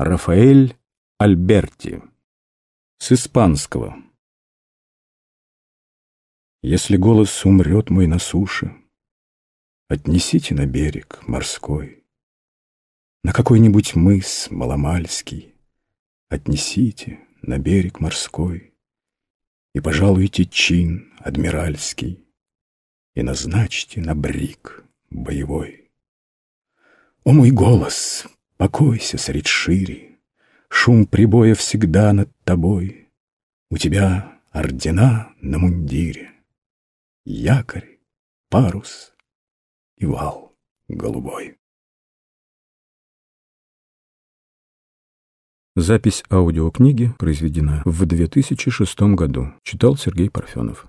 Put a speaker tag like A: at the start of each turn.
A: Рафаэль Альберти. С испанского. Если голос умрет мой на суше, Отнесите на берег морской, На какой-нибудь мыс маломальский, Отнесите на берег морской И пожалуйте чин адмиральский И назначьте на брик боевой. О мой голос, покойся средь шире, Шум прибоя всегда над тобой, У тебя ордена на мундире, Якорь, парус и вал голубой.
B: Запись аудиокниги произведена в 2006 году. Читал Сергей Парфенов.